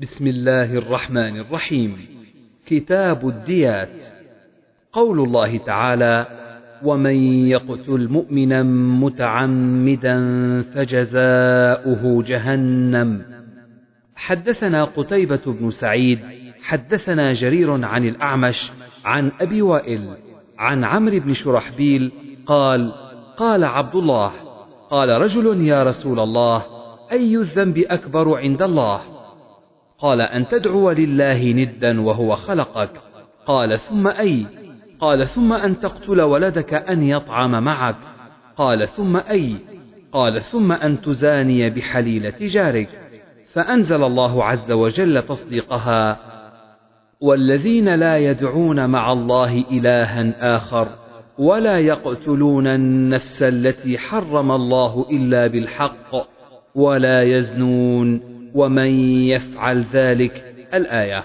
بسم الله الرحمن الرحيم. كتاب الديات. قول الله تعالى ومن يقتل مؤمنا متعمدا فجزاؤه جهنم. حدثنا قتيبة بن سعيد حدثنا جرير عن الأعمش عن أبي وائل عن عمرو بن شرحبيل قال قال عبد الله قال رجل يا رسول الله أي الذنب أكبر عند الله؟ قال أن تدعو لله ندا وهو خلقك. قال ثم أي؟ قال ثم أن تقتل ولدك أن يطعم معك. قال ثم أي؟ قال ثم أن تزاني بحليلة جارك فأنزل الله عز وجل تصديقها. والذين لا يدعون مع الله إلها آخر ولا يقتلون النفس التي حرم الله إلا بالحق ولا يزنون. ومن يفعل ذلك الآية.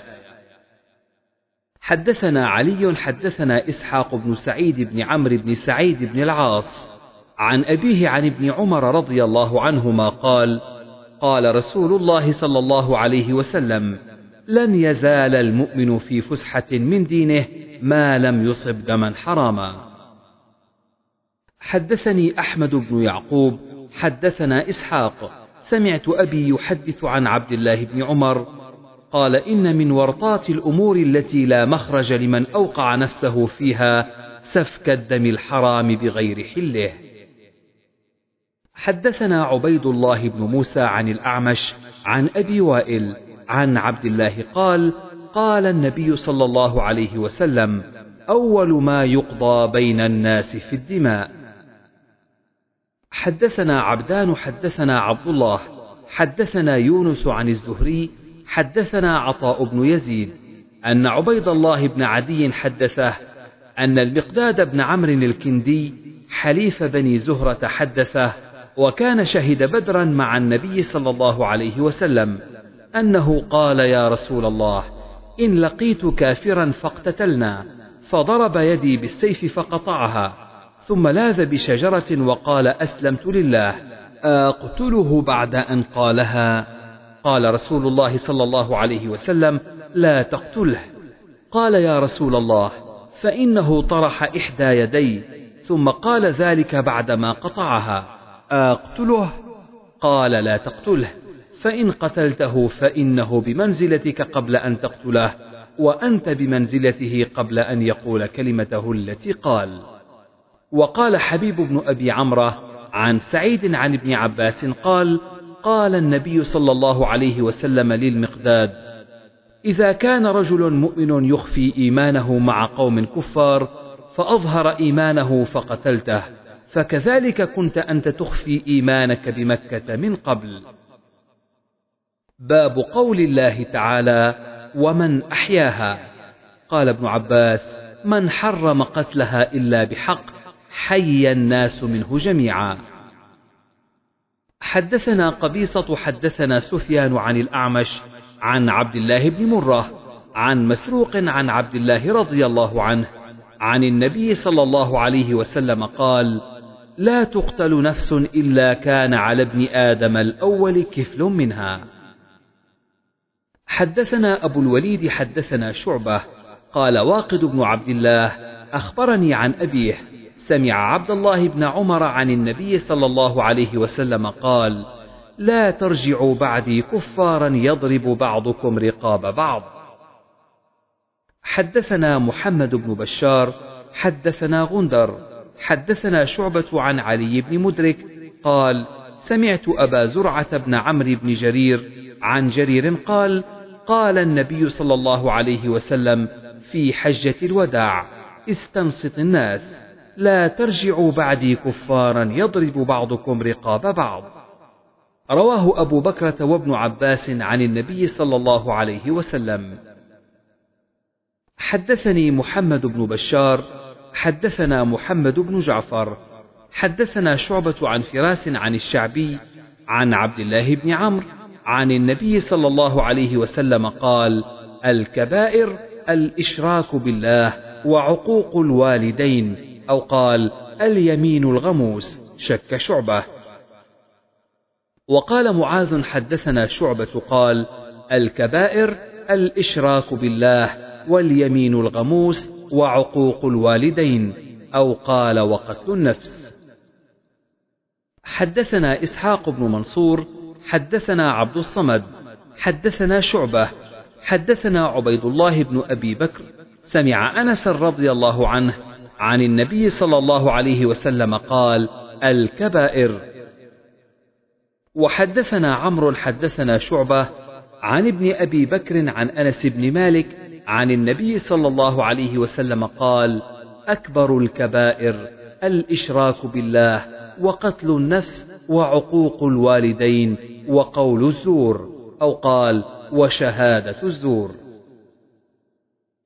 حدثنا علي حدثنا إسحاق بن سعيد بن عمرو بن سعيد بن العاص عن أبيه عن ابن عمر رضي الله عنهما قال قال رسول الله صلى الله عليه وسلم لن يزال المؤمن في فسحة من دينه ما لم يصب دما حراما. حدثني أحمد بن يعقوب حدثنا إسحاق سمعت أبي يحدث عن عبد الله بن عمر قال إن من ورطات الأمور التي لا مخرج لمن أوقع نفسه فيها سفك الدم الحرام بغير حله. حدثنا عبيد الله بن موسى عن الأعمش عن أبي وائل عن عبد الله قال قال النبي صلى الله عليه وسلم أول ما يقضى بين الناس في الدماء. حدثنا عبدان حدثنا عبد الله حدثنا يونس عن الزهري حدثنا عطاء بن يزيد أن عبيد الله بن عدي حدثه أن المقداد بن عمرو الكندي حليف بني زهرة حدثه وكان شهد بدرا مع النبي صلى الله عليه وسلم أنه قال يا رسول الله إن لقيت كافرا فاقتتلنا فضرب يدي بالسيف فقطعها ثم لاذ بشجرة وقال أسلمت لله. أقتله بعد أن قالها. قال رسول الله صلى الله عليه وسلم لا تقتله. قال يا رسول الله فإنه طرح إحدى يدي ثم قال ذلك بعدما قطعها. أقتله؟ قال لا تقتله. فإن قتلته فإنه بمنزلتك قبل أن تقتله وأنت بمنزلته قبل أن يقول كلمته التي قال. وقال حبيب بن أبي عمرة عن سعيد عن ابن عباس قال قال النبي صلى الله عليه وسلم للمقداد إذا كان رجل مؤمن يخفي إيمانه مع قوم كفار فأظهر إيمانه فقتلته فكذلك كنت أنت تخفي إيمانك بمكة من قبل. باب قول الله تعالى ومن أحياها. قال ابن عباس من حرم قتلها إلا بحق حي الناس منه جميعا. حدثنا قبيصة حدثنا سفيان عن الأعمش عن عبد الله بن مرة عن مسروق عن عبد الله رضي الله عنه عن النبي صلى الله عليه وسلم قال لا تقتل نفس إلا كان على ابن آدم الأول كفل منها. حدثنا أبو الوليد حدثنا شعبة قال واقد بن عبد الله أخبرني عن أبيه سمع عبد الله بن عمر عن النبي صلى الله عليه وسلم قال لا ترجعوا بعدي كفارا يضرب بعضكم رقاب بعض. حدثنا محمد بن بشار حدثنا غندر حدثنا شعبة عن علي بن مدرك قال سمعت أبا زرعة بن عمرو بن جرير عن جرير قال قال النبي صلى الله عليه وسلم في حجة الوداع استنصت الناس. لا ترجعوا بعدي كفارا يضرب بعضكم رقاب بعض. رواه أبو بكرة وابن عباس عن النبي صلى الله عليه وسلم. حدثني محمد بن بشار حدثنا محمد بن جعفر حدثنا شعبة عن فراس عن الشعبي عن عبد الله بن عمرو عن النبي صلى الله عليه وسلم قال الكبائر الإشراك بالله وعقوق الوالدين. أو قال اليمين الغموس شك شعبة. وقال معاذ حدثنا شعبة قال الكبائر الإشراك بالله واليمين الغموس وعقوق الوالدين أو قال وقتل النفس. حدثنا إسحاق بن منصور حدثنا عبد الصمد حدثنا شعبة حدثنا عبيد الله بن أبي بكر. سمع أنس رضي الله عنه عن النبي صلى الله عليه وسلم قال الكبائر. وحدثنا عمرو حدثنا شعبة عن ابن أبي بكر عن أنس بن مالك عن النبي صلى الله عليه وسلم قال أكبر الكبائر الإشراك بالله وقتل النفس وعقوق الوالدين وقول الزور أو قال وشهادة الزور.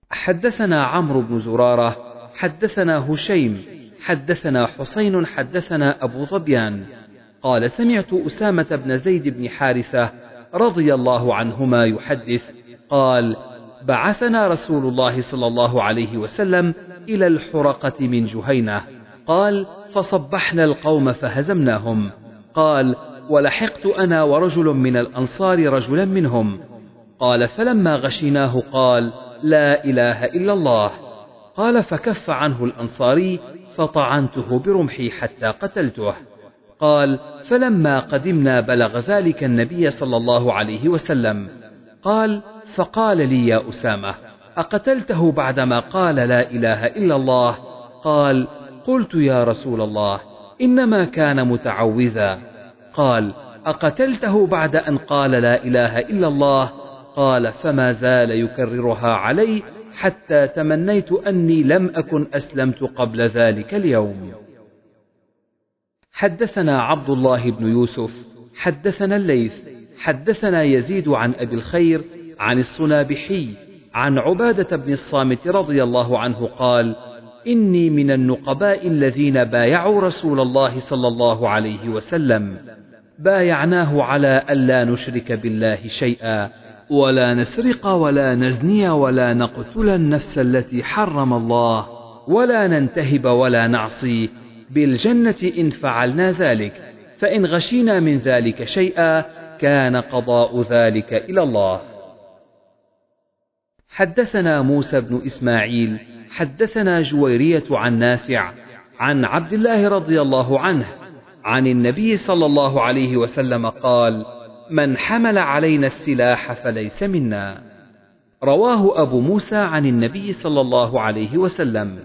حدثنا عمرو بن زرارة حدثنا هشيم حدثنا حسين حدثنا أبو ظبيان. قال سمعت أسامة بن زيد بن حارثة رضي الله عنهما يحدث قال بعثنا رسول الله صلى الله عليه وسلم إلى الحرقة من جهينة. قال فصبحنا القوم فهزمناهم. قال ولحقت أنا ورجل من الأنصار رجلا منهم. قال فلما غشيناه قال لا إله إلا الله. قال فكف عنه الأنصاري فطعنته برمحي حتى قتلته. قال فلما قدمنا بلغ ذلك النبي صلى الله عليه وسلم. قال فقال لي يا أسامة أقتلته بعدما قال لا إله إلا الله؟ قال قلت يا رسول الله إنما كان متعوذا. قال أقتلته بعد أن قال لا إله إلا الله؟ قال فما زال يكررها علي حتى تمنيت أني لم أكن أسلمت قبل ذلك اليوم. حدثنا عبد الله بن يوسف حدثنا الليث حدثنا يزيد عن أبي الخير عن الصنابحي عن عبادة بن الصامت رضي الله عنه قال إني من النقباء الذين بايعوا رسول الله صلى الله عليه وسلم. بايعناه على ألا نشرك بالله شيئا. ولا نسرق ولا نزني ولا نقتل النفس التي حرم الله ولا ننتهب ولا نعصي. بالجنة إن فعلنا ذلك فإن غشينا من ذلك شيئا كان قضاء ذلك إلى الله. حدثنا موسى بن إسماعيل حدثنا جويرية عن نافع عن عبد الله رضي الله عنه عن النبي صلى الله عليه وسلم قال من حمل علينا السلاح فليس منا. رواه أبو موسى عن النبي صلى الله عليه وسلم.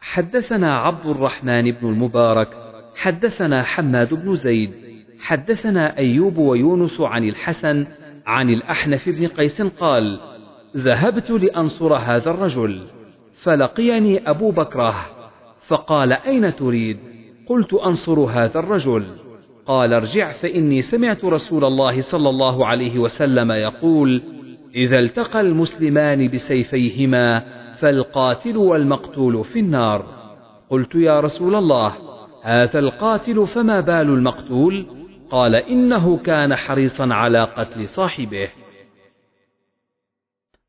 حدثنا عبد الرحمن بن المبارك حدثنا حماد بن زيد حدثنا أيوب ويونس عن الحسن عن الأحنف بن قيس قال ذهبت لأنصر هذا الرجل فلقيني أبو بكرة فقال أين تريد؟ قلت أنصر هذا الرجل. قال ارجع فإني سمعت رسول الله صلى الله عليه وسلم يقول إذا التقى المسلمان بسيفيهما فالقاتل والمقتول في النار. قلت يا رسول الله هذا القاتل فما بال المقتول؟ قال إنه كان حريصا على قتل صاحبه.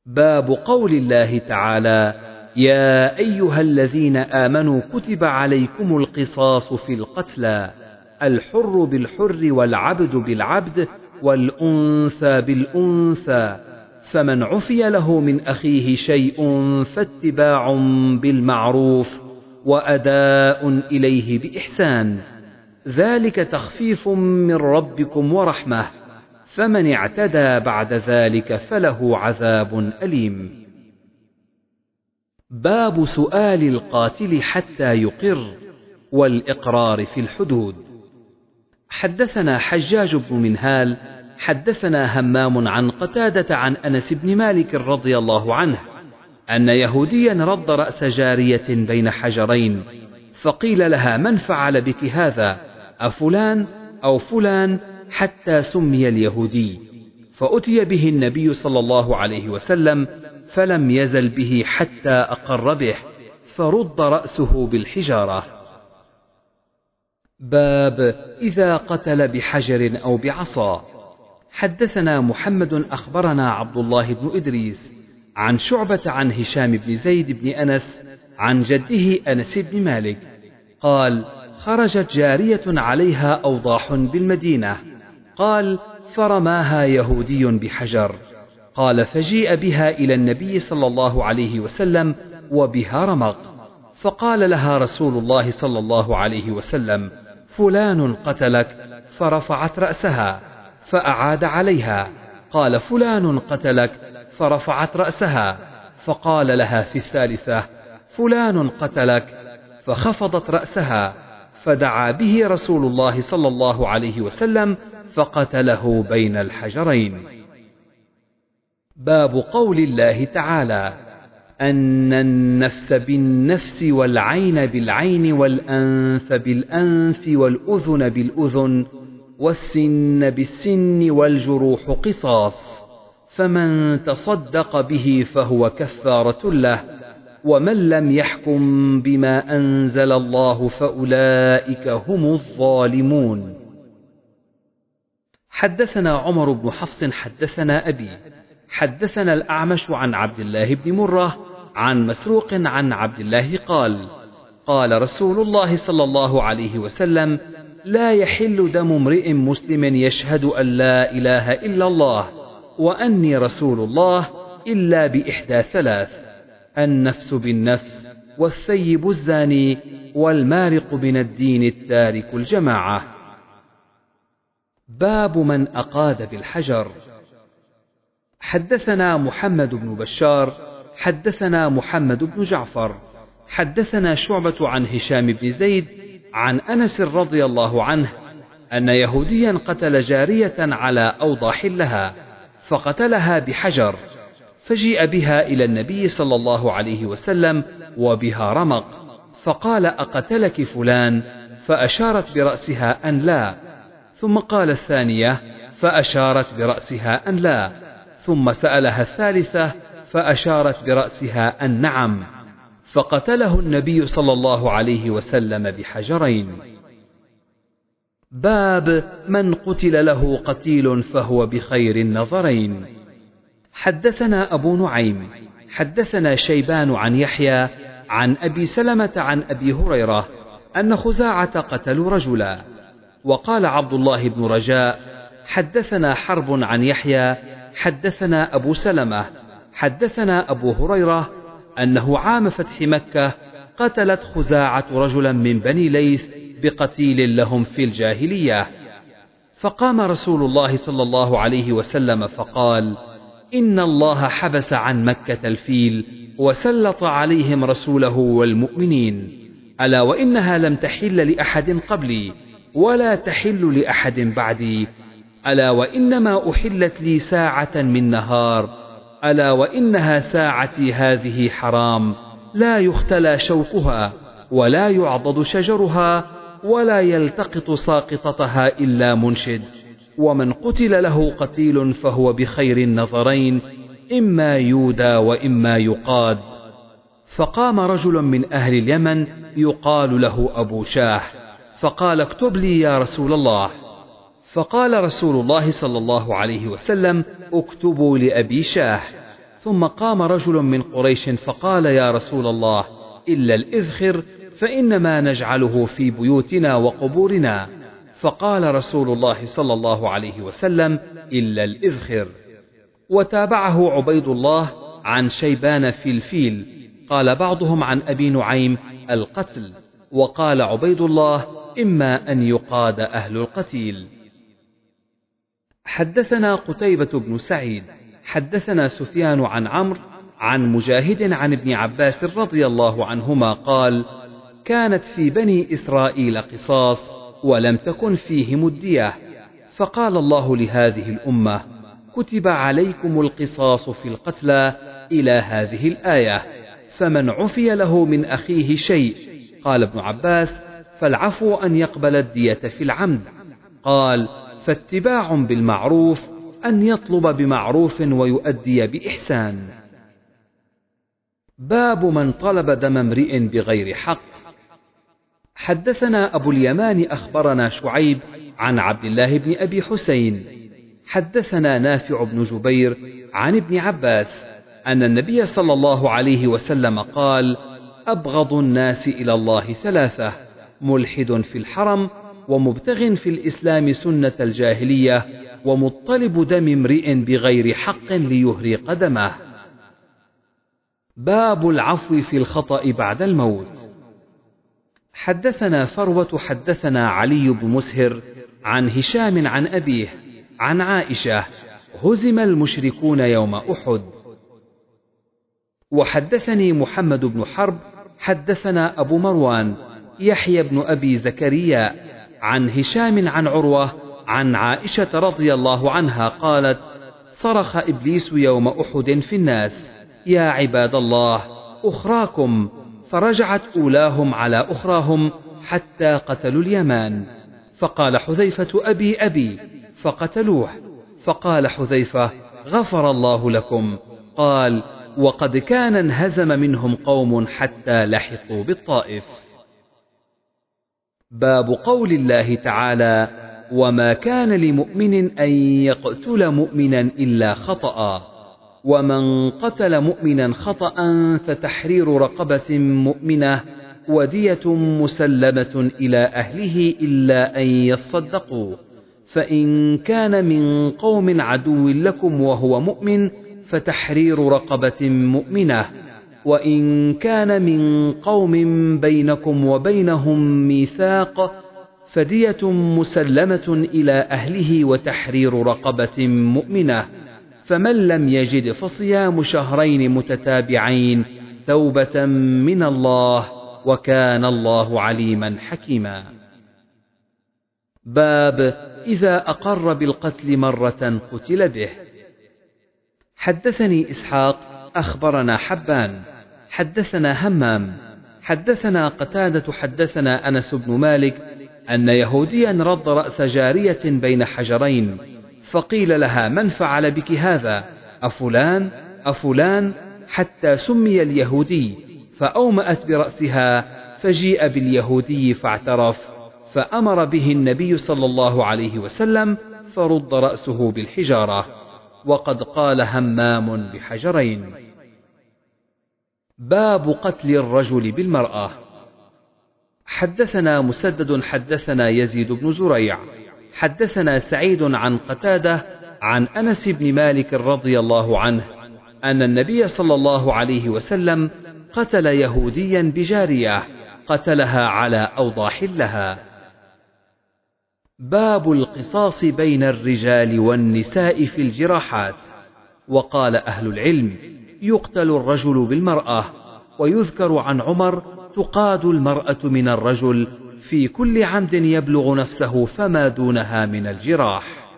باب قول الله تعالى يا أيها الذين آمنوا كتب عليكم القصاص في القتلى. الحر بالحر والعبد بالعبد والأنثى بالأنثى فمن عفي له من أخيه شيء فاتباع بالمعروف وأداء إليه بإحسان. ذلك تخفيف من ربكم ورحمة فمن اعتدى بعد ذلك فله عذاب أليم. باب سؤال القاتل حتى يقر والإقرار في الحدود. حدثنا حجاج بن منهال حدثنا همام عن قتادة عن أنس بن مالك رضي الله عنه أن يهوديا رد رأس جارية بين حجرين فقيل لها من فعل بك هذا؟ أفلان أو فلان حتى سمي اليهودي؟ فأتي به النبي صلى الله عليه وسلم فلم يزل به حتى أقر به فرد رأسه بالحجارة. باب إذا قتل بحجر أو بعصا. حدثنا محمد أخبرنا عبد الله بن إدريس عن شعبة عن هشام بن زيد بن أنس عن جده أنس بن مالك. قال خرجت جارية عليها أوضاح بالمدينة. قال فرماها يهودي بحجر. قال فجيء بها إلى النبي صلى الله عليه وسلم وبها رمق. فقال لها رسول الله صلى الله عليه وسلم فلان قتلك فرفعت رأسها فأعاد عليها. قال فلان قتلك فرفعت رأسها. فقال لها في الثالثة فلان قتلك. فخفضت رأسها. فدعا به رسول الله صلى الله عليه وسلم فقتله بين الحجرين. باب قول الله تعالى. أن النفس بالنفس والعين بالعين والأنف بالأنف والأذن بالأذن والسن بالسن والجروح قصاص فمن تصدق به فهو كفارة له ومن لم يحكم بما أنزل الله فأولئك هم الظالمون. حدثنا عمر بن حفص حدثنا أبي حدثنا الأعمش عن عبد الله بن مرة عن مسروق عن عبد الله قال قال رسول الله صلى الله عليه وسلم لا يحل دم امرئ مسلم يشهد أن لا إله إلا الله وأني رسول الله إلا بإحدى ثلاث النفس بالنفس والثيب الزاني والمارق من الدين التارك الجماعة. باب من أقاد بالحجر. حدثنا محمد بن بشار حدثنا محمد بن جعفر حدثنا شعبة عن هشام بن زيد عن أنس رضي الله عنه أن يهوديا قتل جارية على أوضاح لها فقتلها بحجر فجيء بها إلى النبي صلى الله عليه وسلم وبها رمق فقال أقتلك فلان؟ فأشارت برأسها أن لا ثم قال الثانية فأشارت برأسها أن لا ثم سألها الثالثة فأشارت برأسها أن نعم فقتله النبي صلى الله عليه وسلم بحجرين. باب من قتل له قتيل فهو بخير النظرين. حدثنا أبو نعيم حدثنا شيبان عن يحيى عن أبي سلمة عن أبي هريرة أن خزاعة قتلوا رجلا. وقال عبد الله بن رجاء حدثنا حرب عن يحيى حدثنا أبو سلمة حدثنا أبو هريرة أنه عام فتح مكة قتلت خزاعة رجلا من بني ليث بقتيل لهم في الجاهلية. فقام رسول الله صلى الله عليه وسلم فقال إن الله حبس عن مكة الفيل وسلط عليهم رسوله والمؤمنين. ألا وإنها لم تحل لأحد قبلي ولا تحل لأحد بعدي. ألا وإنما أحلت لي ساعة من نهار ألا وإنها ساعتي هذه حرام لا يختلى شوكها ولا يعضد شجرها ولا يلتقط ساقطتها إلا منشد. ومن قتل له قتيل فهو بخير النظرين إما يودى وإما يقاد. فقام رجل من أهل اليمن يقال له أبو شاه فقال اكتب لي يا رسول الله. فقال رسول الله صلى الله عليه وسلم اكتبوا لأبي شاه. ثم قام رجل من قريش فقال يا رسول الله إلا الإذخر فإنما نجعله في بيوتنا وقبورنا. فقال رسول الله صلى الله عليه وسلم إلا الإذخر. وتابعه عبيد الله عن شيبان في الفيل. قال بعضهم عن أبي نعيم القتل. وقال عبيد الله إما أن يقاد أهل القتيل. حدثنا قتيبة بن سعيد حدثنا سفيان عن عمرو عن مجاهد عن ابن عباس رضي الله عنهما قال كانت في بني إسرائيل قصاص ولم تكن فيهم الدية فقال الله لهذه الأمة كتب عليكم القصاص في القتلى إلى هذه الآية فمن عفي له من أخيه شيء. قال ابن عباس فالعفو أن يقبل الدية في العمد. قال فاتباع بالمعروف أن يطلب بمعروف ويؤدي بإحسان. باب من طلب دم امرئ بغير حق. حدثنا أبو اليمان أخبرنا شعيب عن عبد الله بن أبي حسين. حدثنا نافع بن جبير عن ابن عباس أن النبي صلى الله عليه وسلم قال أبغض الناس إلى الله ثلاثة ملحد في الحرم ومبتغ في الإسلام سنة الجاهلية ومطلب دم امرئ بغير حق ليهري قدمه. باب العفو في الخطأ بعد الموت. حدثنا فروة حدثنا علي بن مسهر عن هشام عن أبيه عن عائشة هزم المشركون يوم أحد. وحدثني محمد بن حرب حدثنا أبو مروان يحيى بن أبي زكريا عن هشام عن عروة عن عائشة رضي الله عنها قالت صرخ إبليس يوم أحد في الناس يا عباد الله أخراكم فرجعت أولاهم على أخراهم حتى قتلوا اليمان. فقال حذيفة أبي أبي فقتلوه فقال حذيفة غفر الله لكم قال وقد كان انهزم منهم قوم حتى لحقوا بالطائف باب قول الله تعالى وما كان لمؤمن أن يقتل مؤمنا إلا خطأ ومن قتل مؤمنا خطأ فتحرير رقبة مؤمنة ودية مسلمة إلى أهله إلا أن يصدقوا فإن كان من قوم عدو لكم وهو مؤمن فتحرير رقبة مؤمنة وإن كان من قوم بينكم وبينهم ميثاق فدية مسلمة إلى أهله وتحرير رقبة مؤمنة فمن لم يجد فصيام شهرين متتابعين توبة من الله وكان الله عليما حكيما. باب إذا أقر بالقتل مرة قتل به. حدثني إسحاق أخبرنا حبان حدثنا همام حدثنا قتادة حدثنا أنس بن مالك أن يهوديا رد رأس جارية بين حجرين فقيل لها من فعل بك هذا؟ أفلان؟ أفلان؟ حتى سمي اليهودي فأومأت برأسها فجيء باليهودي فاعترف فأمر به النبي صلى الله عليه وسلم فرد رأسه بالحجارة. وقد قال همام بحجرين. باب قتل الرجل بالمرأة. حدثنا مسدد حدثنا يزيد بن زريع. حدثنا سعيد عن قتادة عن أنس بن مالك رضي الله عنه أن النبي صلى الله عليه وسلم قتل يهوديا بجارية قتلها على أوضاح لها. باب القصاص بين الرجال والنساء في الجراحات. وقال أهل العلم يقتل الرجل بالمرأة ويذكر عن عمر تقاد المرأة من الرجل في كل عمد يبلغ نفسه فما دونها من الجراح.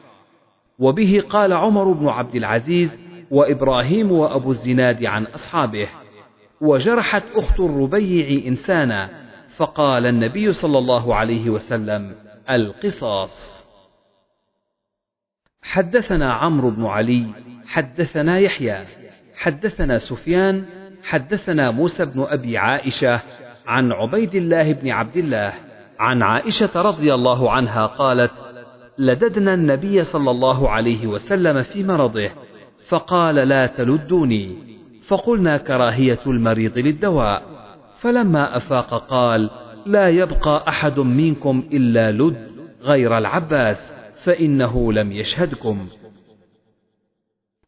وبه قال عمر بن عبد العزيز وإبراهيم وأبو الزناد عن أصحابه وجرحت أخت الربيع إنسانا فقال النبي صلى الله عليه وسلم القصاص. حدثنا عمرو بن علي حدثنا يحيى حدثنا سفيان حدثنا موسى بن أبي عائشة عن عبيد الله بن عبد الله عن عائشة رضي الله عنها قالت لددنا النبي صلى الله عليه وسلم في مرضه فقال لا تلدوني. فقلنا كراهية المريض للدواء. فلما أفاق قال لا يبقى أحد منكم إلا لد غير العباس فإنه لم يشهدكم.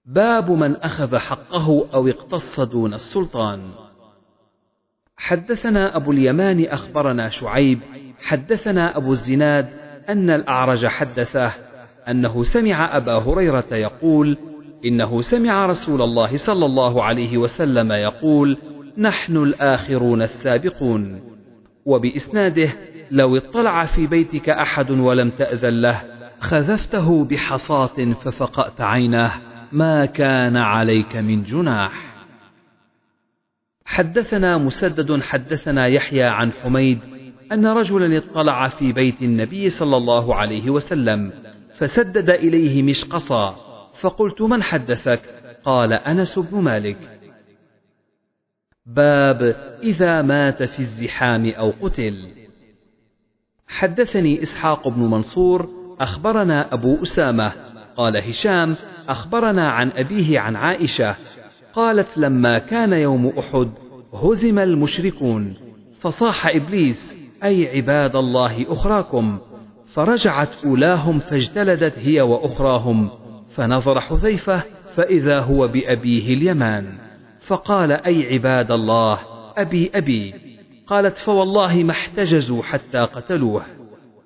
باب من أخذ حقه أو اقتص دون السلطان. حدثنا أبو اليمان أخبرنا شعيب حدثنا أبو الزناد أن الأعرج حدثه أنه سمع أبا هريرة يقول إنه سمع رسول الله صلى الله عليه وسلم يقول نحن الآخرون السابقون. وبإسناده لو اطلع في بيتك أحد ولم تأذن له خذفته بحصاة ففقأت عيناه ما كان عليك من جناح. حدثنا مسدد حدثنا يحيى عن حميد أن رجلا اطلع في بيت النبي صلى الله عليه وسلم فسدد إليه مشقصا فقلت من حدثك؟ قال أنس بن مالك. باب إذا مات في الزحام أو قتل. حدثني إسحاق بن منصور أخبرنا أبو أسامة قال هشام أخبرنا عن أبيه عن عائشة قالت لما كان يوم أحد هزم المشركون فصاح إبليس أي عباد الله أخراكم فرجعت أولاهم فاجتلدت هي وأخراهم فنظر حذيفة فإذا هو بأبيه اليمان. فقال أي عباد الله أبي أبي. قالت فوالله ما احتجزوا حتى قتلوه.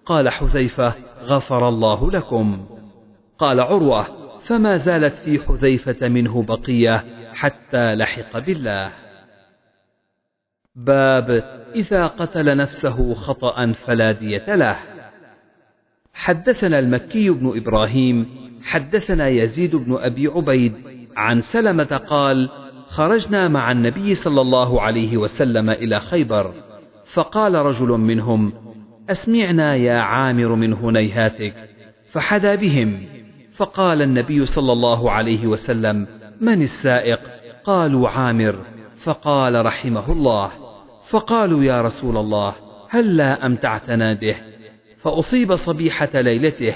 قال حذيفة غفر الله لكم. قال عروة فما زالت في حذيفة منه بقية حتى لحق بالله. باب إذا قتل نفسه خطأ فلا دية له. حدثنا المكي بن إبراهيم حدثنا يزيد بن أبي عبيد عن سلمة قال خرجنا مع النبي صلى الله عليه وسلم إلى خيبر فقال رجل منهم أسمعنا يا عامر من هنيهاتك. فحدا بهم فقال النبي صلى الله عليه وسلم من السائق؟ قالوا عامر. فقال رحمه الله فقالوا يا رسول الله هل لا أمتعتنا به؟ فأصيب صبيحة ليلته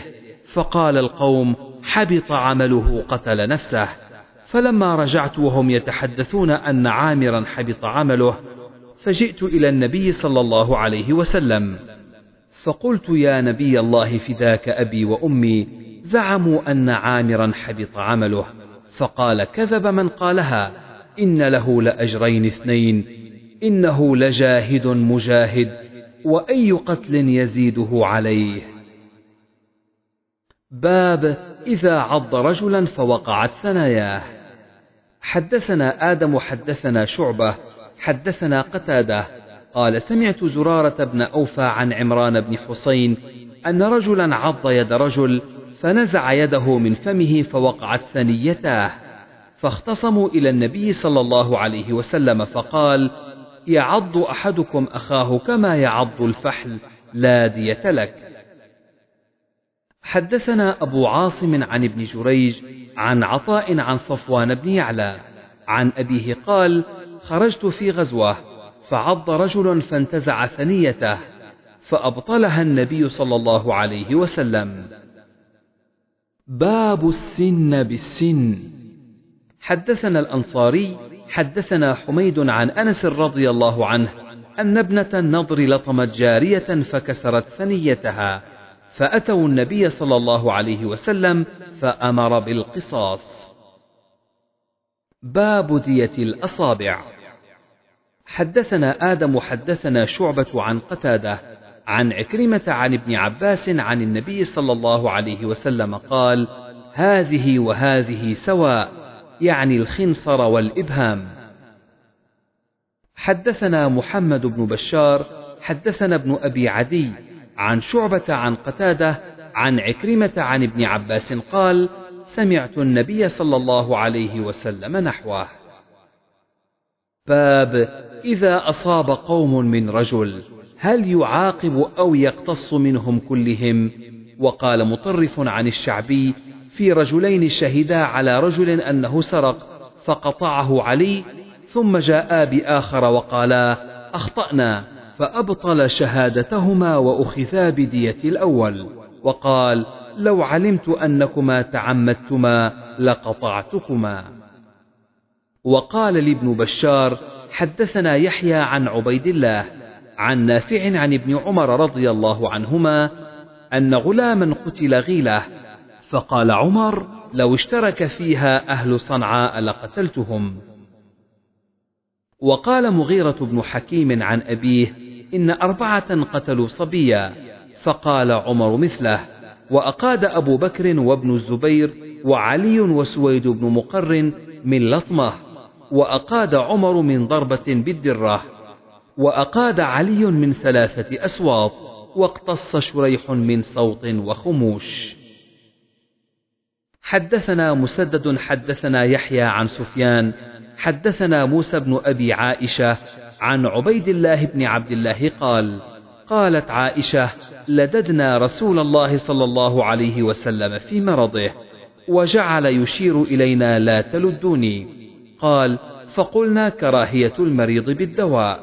فقال القوم حبط عمله قتل نفسه. فلما رجعت وهم يتحدثون أن عامرا حبط عمله فجئت إلى النبي صلى الله عليه وسلم. فقلت يا نبي الله فداك أبي وأمي زعموا أن عامرا حبط عمله. فقال كذب من قالها إن له لأجرين اثنين إنه لجاهد مجاهد وأي قتل يزيده عليه. باب إذا عض رجلا فوقعت ثناياه. حدثنا آدم حدثنا شعبة حدثنا قتادة. قال سمعت زرارة بن أوفى عن عمران بن حسين أن رجلا عض يد رجل فنزع يده من فمه فوقعت ثنيتاه فاختصموا إلى النبي صلى الله عليه وسلم فقال يعض أحدكم أخاه كما يعض الفحل لا دية لك. حدثنا أبو عاصم عن ابن جريج عن عطاء عن صفوان بن يعلى عن أبيه قال خرجت في غزوة فعض رجل فانتزع ثنيته فأبطلها النبي صلى الله عليه وسلم. باب السن بالسن. حدثنا الأنصاري حدثنا حميد عن أنس رضي الله عنه أن ابنة النضر لطمت جارية فكسرت ثنيتها. فأتوا النبي صلى الله عليه وسلم فأمر بالقصاص. باب دية الأصابع. حدثنا آدم حدثنا شعبة عن قتادة عن عكرمة عن ابن عباس عن النبي صلى الله عليه وسلم قال هذه وهذه سواء يعني الخنصر والإبهام. حدثنا محمد بن بشار حدثنا ابن أبي عدي عن شعبة عن قتادة عن عكرمة عن ابن عباس قال سمعت النبي صلى الله عليه وسلم نحوه. باب إذا أصاب قوم من رجل هل يعاقب أو يقتص منهم كلهم؟ وقال مطرف عن الشعبي في رجلين شهدا على رجل أنه سرق فقطعه علي ثم جاء بآخر وقالا أخطأنا. فأبطل شهادتهما وأخذا بدية الأول. وقال لو علمت أنكما تعمدتما لقطعتكما. وقال لابن بشار حدثنا يحيى عن عبيد الله عن نافع عن ابن عمر رضي الله عنهما أن غلاما قتل غيلة. فقال عمر لو اشترك فيها أهل صنعاء لقتلتهم. وقال مغيرة بن حكيم عن أبيه إن أربعة قتلوا صبيا فقال عمر مثله وأقاد أبو بكر وابن الزبير وعلي وسويد بن مقر من لطمة وأقاد عمر من ضربة بالدرة وأقاد علي من ثلاثة أسواط واقتص شريح من صوت وخموش. حدثنا مسدد حدثنا يحيى عن سفيان حدثنا موسى بن أبي عائشة عن عبيد الله بن عبد الله قال قالت عائشة لددنا رسول الله صلى الله عليه وسلم في مرضه وجعل يشير إلينا لا تلدوني. قال فقلنا كراهية المريض بالدواء.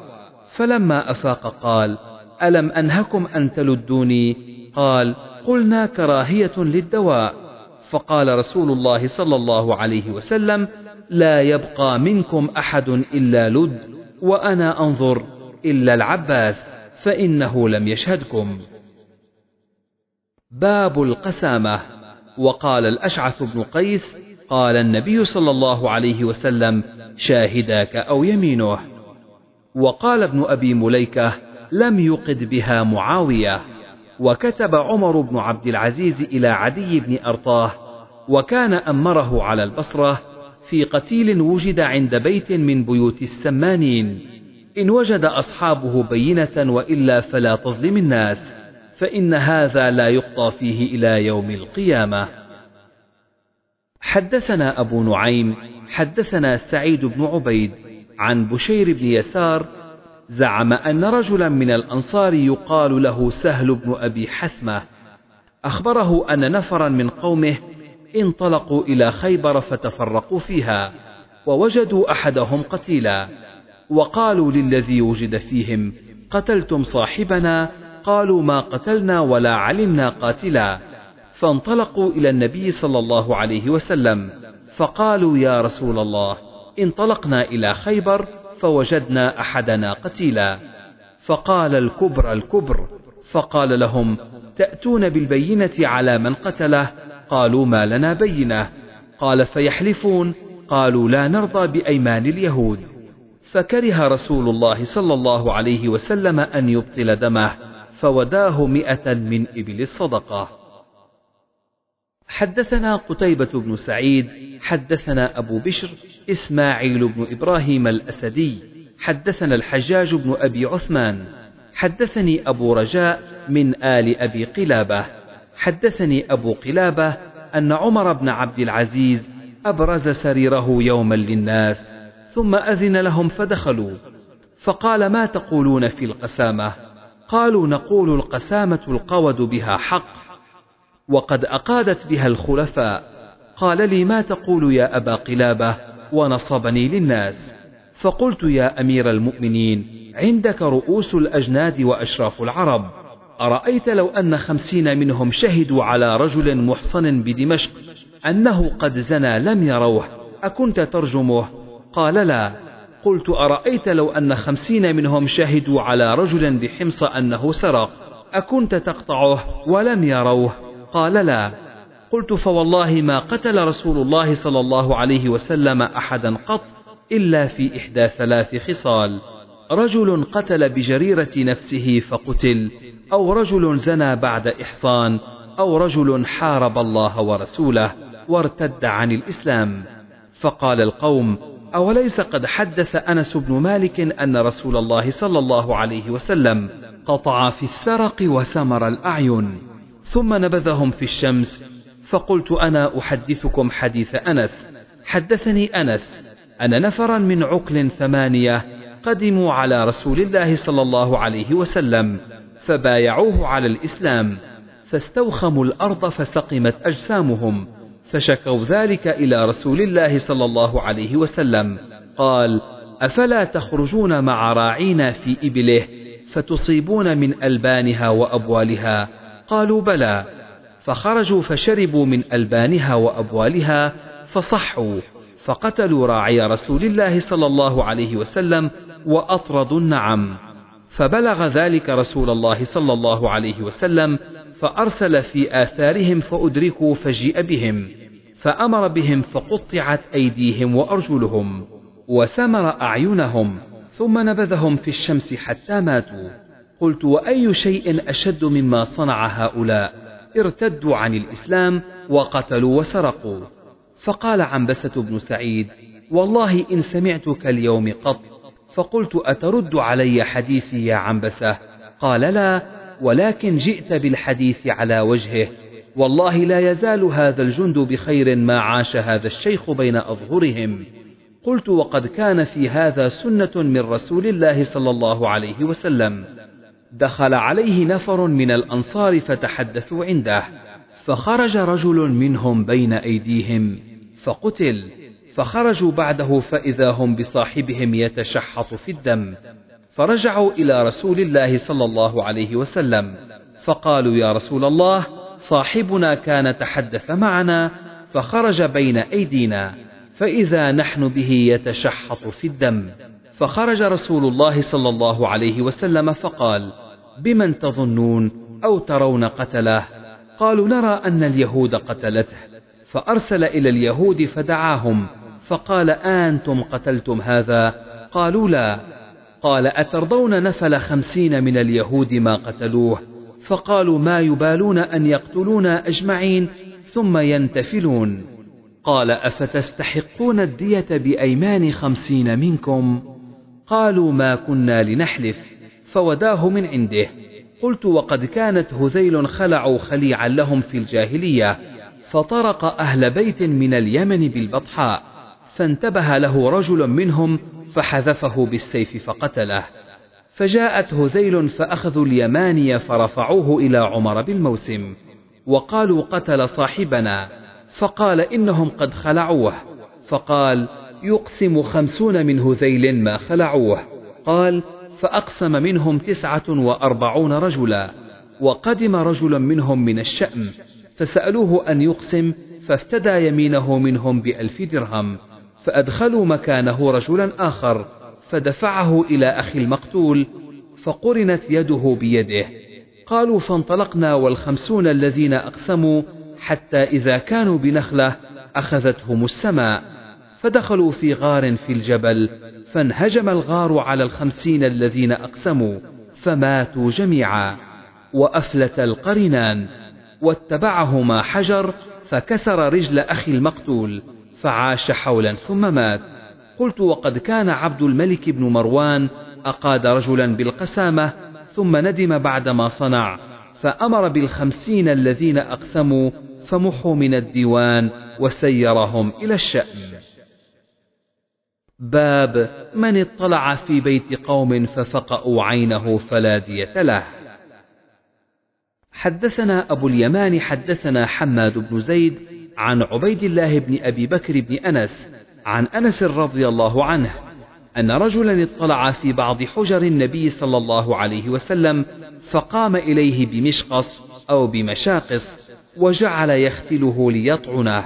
فلما أفاق قال ألم أنهكم أن تلدوني؟ قال قلنا كراهية للدواء. فقال رسول الله صلى الله عليه وسلم لا يبقى منكم أحد إلا لد وأنا أنظر إلا العباس فإنه لم يشهدكم. باب القسامة. وقال الأشعث بن قيس قال النبي صلى الله عليه وسلم شاهداك أو يمينه. وقال ابن أبي مليكة لم يقد بها معاوية. وكتب عمر بن عبد العزيز إلى عدي بن أرطاه. وكان أمره على البصرة في قتيل وجد عند بيت من بيوت السمانين إن وجد أصحابه بينة وإلا فلا تظلم الناس فإن هذا لا يقضى فيه إلى يوم القيامة. حدثنا أبو نعيم حدثنا سعيد بن عبيد عن بشير بن يسار زعم أن رجلا من الأنصار يقال له سهل بن أبي حثمة أخبره أن نفرا من قومه انطلقوا إلى خيبر فتفرقوا فيها ووجدوا أحدهم قتيلا وقالوا للذي وجد فيهم قتلتم صاحبنا؟ قالوا ما قتلنا ولا علمنا قاتلا. فانطلقوا إلى النبي صلى الله عليه وسلم فقالوا يا رسول الله انطلقنا إلى خيبر فوجدنا أحدنا قتيلا. فقال الكبر الكبر فقال لهم تأتون بالبينة على من قتله؟ قالوا ما لنا بينة. قال فيحلفون؟ قالوا لا نرضى بأيمان اليهود. فكره رسول الله صلى الله عليه وسلم أن يبطل دمه فوداه مئة من إبل الصدقة. حدثنا قتيبة بن سعيد حدثنا أبو بشر إسماعيل بن إبراهيم الأسدي حدثنا الحجاج بن أبي عثمان. حدثني أبو رجاء من آل أبي قلابة. حدثني أبو قلابة أن عمر بن عبد العزيز أبرز سريره يوما للناس ثم أذن لهم فدخلوا. فقال ما تقولون في القسامة؟ قالوا نقول القسامة القود بها حق وقد أقادت بها الخلفاء. قال لي ما تقول يا أبا قلابة؟ ونصبني للناس. فقلت يا أمير المؤمنين عندك رؤوس الأجناد وأشراف العرب. أرأيت لو أن خمسين منهم شهدوا على رجل محصن بدمشق أنه قد زنى لم يروه أكنت ترجمه؟ قال لا. قلت أرأيت لو أن خمسين منهم شهدوا على رجل بحمص أنه سرق أكنت تقطعه ولم يروه؟ قال لا. قلت فوالله ما قتل رسول الله صلى الله عليه وسلم أحدا قط إلا في إحدى ثلاث خصال. رجل قتل بجريرة نفسه فقتل. أو رجل زنى بعد إحصان أو رجل حارب الله ورسوله وارتد عن الإسلام. فقال القوم أوليس قد حدث أنس بن مالك أن رسول الله صلى الله عليه وسلم قطع في السرق وسمر الأعين ثم نبذهم في الشمس. فقلت أنا أحدثكم حديث أنس. حدثني أنس أن نفرا من عقل ثمانية قدموا على رسول الله صلى الله عليه وسلم فبايعوه على الإسلام فاستوخموا الأرض فسقمت أجسامهم فشكوا ذلك إلى رسول الله صلى الله عليه وسلم. قال أفلا تخرجون مع راعينا في إبله فتصيبون من ألبانها وأبوالها؟ قالوا بلى. فخرجوا فشربوا من ألبانها وأبوالها فصحوا فقتلوا راعي رسول الله صلى الله عليه وسلم وأطردوا النعم. فبلغ ذلك رسول الله صلى الله عليه وسلم فأرسل في آثارهم فأدركوا فجيء بهم فأمر بهم فقطعت أيديهم وأرجلهم وسمر أعينهم ثم نبذهم في الشمس حتى ماتوا. قلت وأي شيء أشد مما صنع هؤلاء؟ ارتدوا عن الإسلام وقتلوا وسرقوا. فقال عنبسة بن سعيد والله إن سمعتك اليوم قط فقلت أترد علي حديثي يا عنبسة؟ قال لا ولكن جئت بالحديث على وجهه. والله لا يزال هذا الجند بخير ما عاش هذا الشيخ بين أظهرهم. قلت وقد كان في هذا سنة من رسول الله صلى الله عليه وسلم. دخل عليه نفر من الأنصار فتحدثوا عنده. فخرج رجل منهم بين أيديهم فقتل. فخرجوا بعده فإذا هم بصاحبهم يتشحط في الدم. فرجعوا إلى رسول الله صلى الله عليه وسلم. فقالوا يا رسول الله صاحبنا كان تحدث معنا فخرج بين أيدينا فإذا نحن به يتشحط في الدم. فخرج رسول الله صلى الله عليه وسلم فقال بمن تظنون أو ترون قتله؟ قالوا نرى أن اليهود قتلته. فأرسل إلى اليهود فدعاهم فقال أنتم قتلتم هذا؟ قالوا لا. قال أترضون نفل خمسين من اليهود ما قتلوه؟ فقالوا ما يبالون أن يقتلونا أجمعين ثم ينتفلون. قال أفتستحقون الدية بأيمان خمسين منكم؟ قالوا ما كنا لنحلف فوداه من عنده. قلت وقد كانت هذيل خلعوا خليعا لهم في الجاهلية فطرق أهل بيت من اليمن بالبطحاء. فانتبه له رجل منهم فحذفه بالسيف فقتله. فجاءت هذيل فأخذوا اليماني فرفعوه إلى عمر بالموسم وقالوا قتل صاحبنا فقال إنهم قد خلعوه. فقال يقسم خمسون من هذيل ما خلعوه. قال فأقسم منهم تسعة وأربعون رجلا. وقدم رجل منهم من الشأم فسألوه أن يقسم فافتدى يمينه منهم بألف درهم. فأدخلوا مكانه رجلا آخر فدفعه إلى أخي المقتول فقرنت يده بيده. قالوا فانطلقنا والخمسون الذين أقسموا حتى إذا كانوا بنخلة أخذتهم السماء. فدخلوا في غار في الجبل فانهجم الغار على الخمسين الذين أقسموا فماتوا جميعا. وأفلت القرنان واتبعهما حجر فكسر رجل أخي المقتول. فعاش حولا ثم مات. قلت وقد كان عبد الملك بن مروان أقاد رجلا بالقسامة ثم ندم بعدما صنع فأمر بالخمسين الذين أقسموا فمحوا من الديوان وسيرهم إلى الشأن. باب من اطلع في بيت قوم ففقأوا عينه فلا دية له. حدثنا أبو اليمان حدثنا حماد بن زيد عن عبيد الله بن أبي بكر بن أنس عن أنس رضي الله عنه أن رجلا اطلع في بعض حجر النبي صلى الله عليه وسلم فقام إليه بمشقص أو بمشاقص وجعل يختله ليطعنه.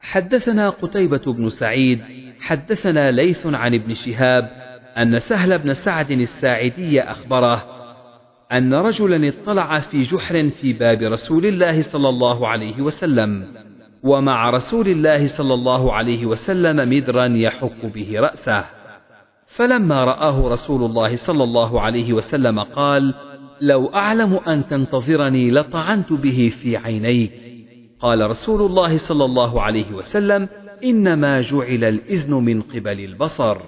حدثنا قتيبة بن سعيد حدثنا ليث عن ابن شهاب أن سهل بن سعد الساعدي أخبره أن رجلا اطلع في جحر في باب رسول الله صلى الله عليه وسلم ومع رسول الله صلى الله عليه وسلم مدرا يحك به رأسه. فلما رآه رسول الله صلى الله عليه وسلم قال لو أعلم أن تنتظرني لطعنت به في عينيك. قال رسول الله صلى الله عليه وسلم إنما جعل الإذن من قبل البصر.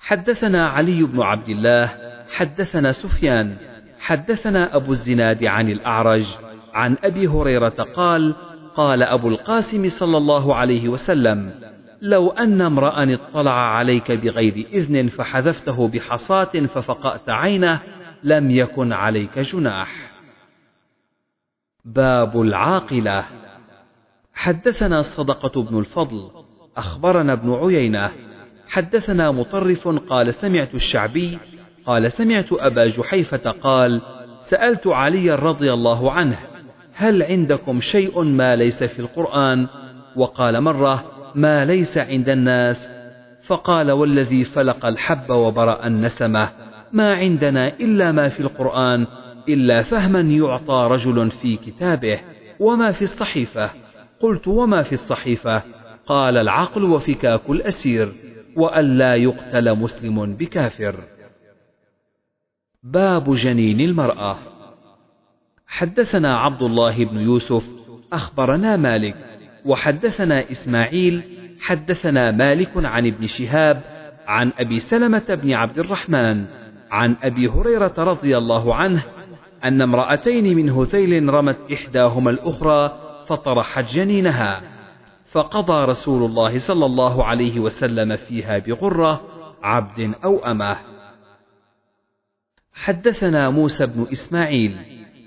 حدثنا علي بن عبد الله حدثنا سفيان حدثنا أبو الزناد عن الأعرج عن أبي هريرة قال قال أبو القاسم صلى الله عليه وسلم لو أن امرأ اطلع عليك بغير إذن فحذفته بحصاة ففقأت عينه لم يكن عليك جناح. باب العاقلة. حدثنا صدقة بن الفضل أخبرنا ابن عيينة. حدثنا مطرف قال سمعت الشعبي قال سمعت أبا جحيفة قال سألت علي رضي الله عنه هل عندكم شيء ما ليس في القرآن؟ وقال مرة ما ليس عند الناس. فقال والذي فلق الحب وبرأ النسمة ما عندنا إلا ما في القرآن إلا فهما يعطى رجل في كتابه وما في الصحيفة. قلت وما في الصحيفة؟ قال العقل وفكاك الأسير وألا يقتل مسلم بكافر. باب جنين المرأة. حدثنا عبد الله بن يوسف أخبرنا مالك وحدثنا إسماعيل حدثنا مالك عن ابن شهاب عن أبي سلمة بن عبد الرحمن عن أبي هريرة رضي الله عنه أن امرأتين من هذيل رمت إحداهما الأخرى فطرحت جنينها. فقضى رسول الله صلى الله عليه وسلم فيها بغرة عبد أو أمة. حدثنا موسى بن إسماعيل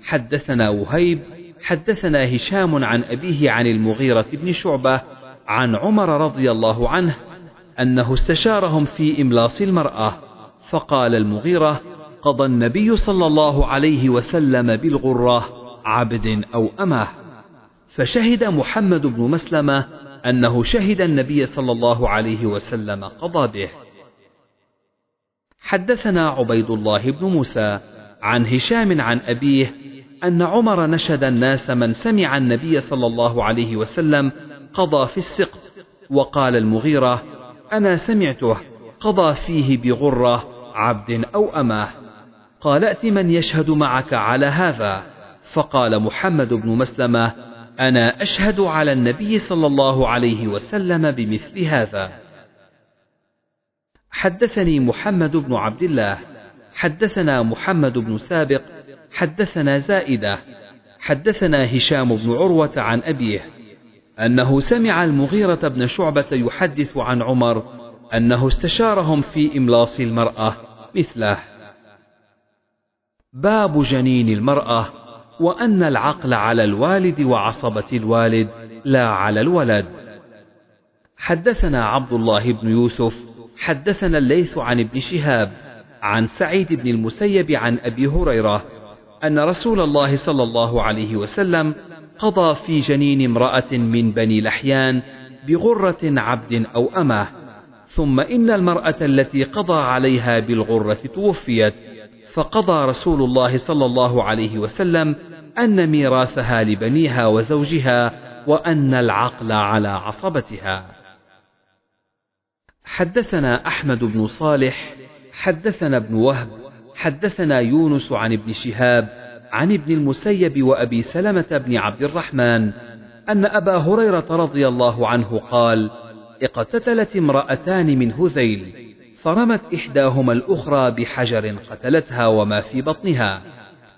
حدثنا وهيب حدثنا هشام عن أبيه عن المغيرة بن شعبة عن عمر رضي الله عنه أنه استشارهم في إملاص المرأة فقال المغيرة قضى النبي صلى الله عليه وسلم بالغرة عبد أو أمة فشهد محمد بن مسلمة أنه شهد النبي صلى الله عليه وسلم قضى به. حدثنا عبيد الله بن موسى عن هشام عن أبيه أن عمر نشد الناس من سمع النبي صلى الله عليه وسلم قضى في السقط وقال المغيرة أنا سمعته قضى فيه بغرة عبد أو أماه قال ائت من يشهد معك على هذا؟ فقال محمد بن مسلمة أنا أشهد على النبي صلى الله عليه وسلم بمثل هذا. حدثني محمد بن عبد الله حدثنا محمد بن سابق حدثنا زائدة حدثنا هشام بن عروة عن أبيه أنه سمع المغيرة بن شعبة يحدث عن عمر أنه استشارهم في إملاص المرأة مثله. باب جنين المرأة وأن العقل على الوالد وعصبة الوالد لا على الولد. حدثنا عبد الله بن يوسف حدثنا الليث عن ابن شهاب عن سعيد بن المسيب عن أبي هريرة أن رسول الله صلى الله عليه وسلم قضى في جنين امرأة من بني لحيان بغرة عبد أو أمة ثم إن المرأة التي قضى عليها بالغرة توفيت فقضى رسول الله صلى الله عليه وسلم أن ميراثها لبنيها وزوجها وأن العقل على عصبتها. حدثنا أحمد بن صالح حدثنا ابن وهب حدثنا يونس عن ابن شهاب عن ابن المسيب وأبي سلمة بن عبد الرحمن أن أبا هريرة رضي الله عنه قال اقتتلت امرأتان من هذيل فرمت إحداهما الأخرى بحجر قتلتها وما في بطنها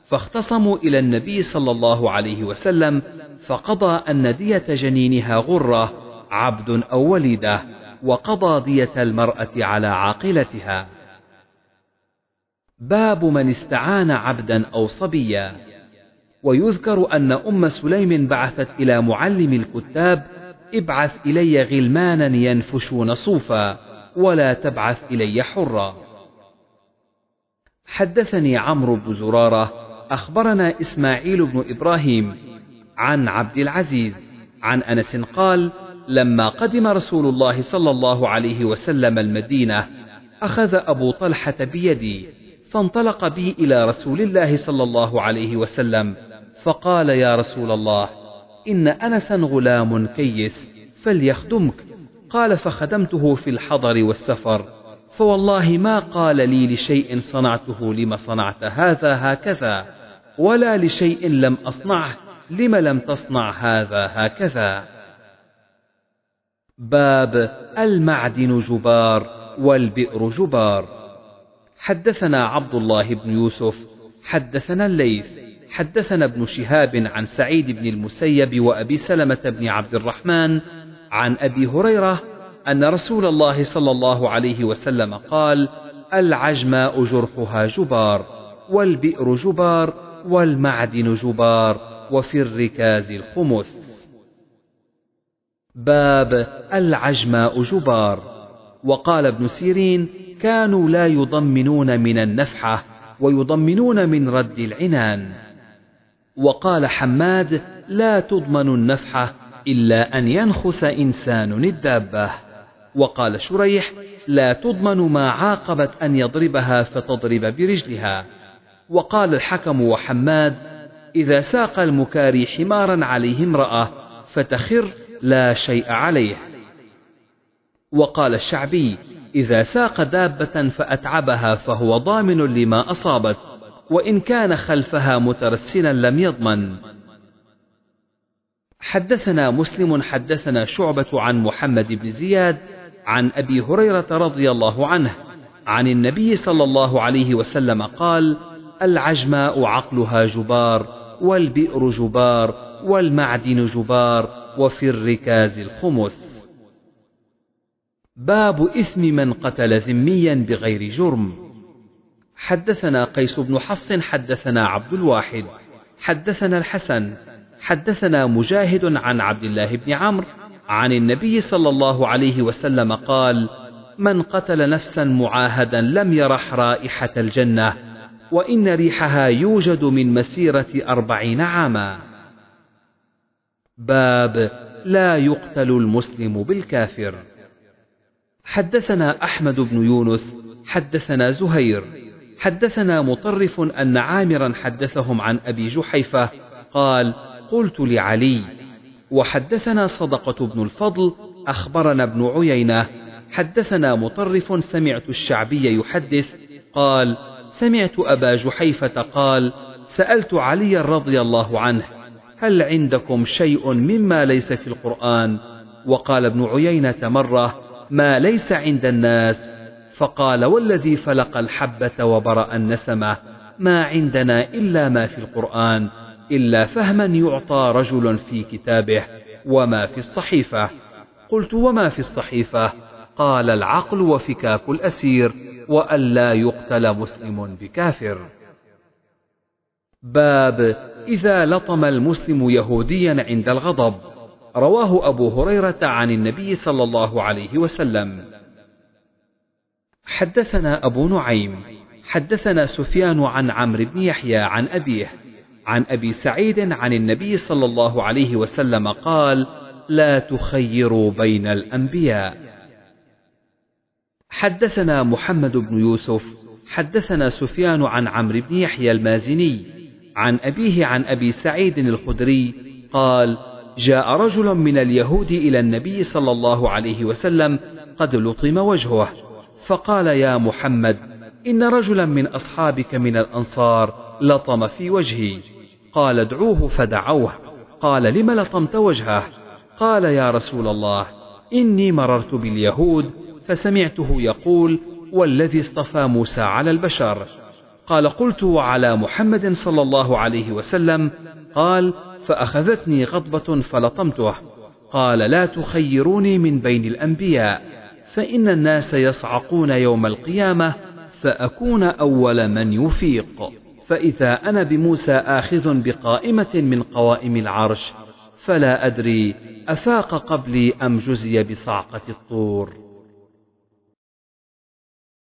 فاختصموا إلى النبي صلى الله عليه وسلم فقضى أن دية جنينها غرة عبد أو وليدة. وقضى دية المرأة على عاقلتها. باب من استعان عبدا أو صبيا. ويذكر أن أم سليم بعثت إلى معلم الكتاب ابعث إلي غلمانا ينفشون صوفا ولا تبعث إلي حرا. حدثني عمرو بن زرارة أخبرنا إسماعيل بن إبراهيم عن عبد العزيز عن أنس قال لما قدم رسول الله صلى الله عليه وسلم المدينة أخذ أبو طلحة بيدي فانطلق بي إلى رسول الله صلى الله عليه وسلم فقال يا رسول الله إن أنسا غلام كيس فليخدمك. قال فخدمته في الحضر والسفر فوالله ما قال لي لشيء صنعته لم صنعت هذا هكذا ولا لشيء لم أصنعه لم لم تصنع هذا هكذا. باب المعدن جبار والبئر جبار. حدثنا عبد الله بن يوسف حدثنا الليث حدثنا ابن شهاب عن سعيد بن المسيب وأبي سلمة بن عبد الرحمن عن أبي هريرة أن رسول الله صلى الله عليه وسلم قال العجماء جرحها جبار والبئر جبار والمعدن جبار وفي الركاز الخمس. باب العجماء جبار. وقال ابن سيرين كانوا لا يضمنون من النفحة ويضمنون من رد العنان. وقال حماد لا تضمن النفحة إلا أن ينخس إنسان الدابة. وقال شريح لا تضمن ما عاقبت أن يضربها فتضرب برجلها. وقال الحكم وحماد إذا ساق المكاري حمارا عليه امرأة فتخر لا شيء عليه. وقال الشعبي إذا ساق دابة فأتعبها فهو ضامن لما أصابت وإن كان خلفها مترسلا لم يضمن. حدثنا مسلم حدثنا شعبة عن محمد بن زياد عن أبي هريرة رضي الله عنه عن النبي صلى الله عليه وسلم قال العجماء عقلها جبار والبئر جبار والمعدن جبار وفي الركاز الخمس. باب إثم من قتل ذميا بغير جرم. حدثنا قيس بن حفص حدثنا عبد الواحد حدثنا الحسن حدثنا مجاهد عن عبد الله بن عمرو عن النبي صلى الله عليه وسلم قال من قتل نفسا معاهدا لم يرح رائحة الجنة وإن ريحها يوجد من مسيرة أربعين عاما. باب لا يقتل المسلم بالكافر. حدثنا أحمد بن يونس حدثنا زهير حدثنا مطرف أن عامرا حدثهم عن أبي جحيفة قال قلت لعلي وحدثنا صدقة بن الفضل أخبرنا ابن عيينة حدثنا مطرف سمعت الشعبي يحدث قال سمعت أبا جحيفة قال سألت علي رضي الله عنه هل عندكم شيء مما ليس في القرآن؟ وقال ابن عيينة مرة ما ليس عند الناس. فقال والذي فلق الحبة وبرأ النسمة ما عندنا إلا ما في القرآن إلا فهما يعطى رجل في كتابه وما في الصحيفة. قلت وما في الصحيفة؟ قال العقل وفكاك الأسير وألا يقتل مسلم بكافر. باب إذا لطم المسلم يهوديا عند الغضب. رواه أبو هريرة عن النبي صلى الله عليه وسلم. حدثنا أبو نعيم. حدثنا سفيان عن عمرو بن يحيى عن أبيه. عن أبي سعيد عن النبي صلى الله عليه وسلم قال لا تخيروا بين الأنبياء. حدثنا محمد بن يوسف. حدثنا سفيان عن عمرو بن يحيى المازني. عن أبيه عن أبي سعيد الخدري قال جاء رجل من اليهود إلى النبي صلى الله عليه وسلم قد لطم وجهه فقال يا محمد إن رجلا من أصحابك من الأنصار لطم في وجهي. قال ادعوه فدعوه. قال لم لطمت وجهه؟ قال يا رسول الله إني مررت باليهود فسمعته يقول والذي اصطفى موسى على البشر. قال قلت وعلى محمد صلى الله عليه وسلم قال فأخذتني غضبة فلطمته قال لا تخيروني من بين الأنبياء فإن الناس يصعقون يوم القيامة فأكون أول من يفيق. فإذا أنا بموسى آخذ بقائمة من قوائم العرش فلا أدري أفاق قبلي أم جزي بصعقة الطور.